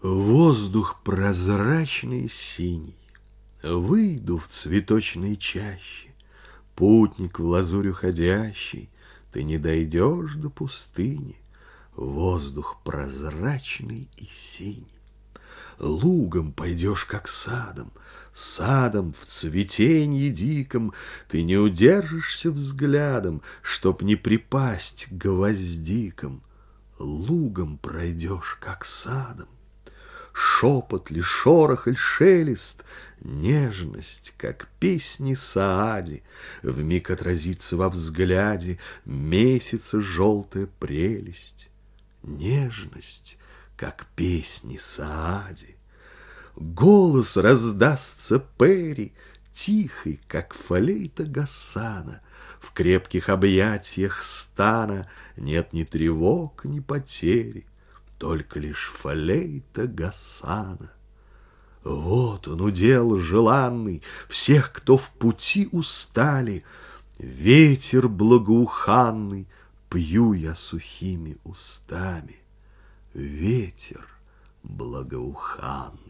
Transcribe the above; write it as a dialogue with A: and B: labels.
A: Воздух прозрачный синий, Выйду в цветочной чаще, Путник в лазурь уходящий, Ты не дойдешь до пустыни, Воздух прозрачный и синий. Лугом пойдешь, как садом, Садом в цветенье диком. Ты не удержишься взглядом, Чтоб не припасть гвоздиком. Лугом пройдешь, как садом, Шепот ли, шорох или шелест, Нежность, как песни Саади, Вмиг отразится во взгляде Месяца желтая прелесть. Нежность, как песни Саади. Голос раздастся Перри, Тихий, как флейта Гасана. В крепких объятиях стана Нет ни тревог, ни потери только лишь флейта Гасана. Вот он, удел желанный, всех, кто в пути устали, Ветер благоуханный, пью я сухими устами. Ветер благоуханный.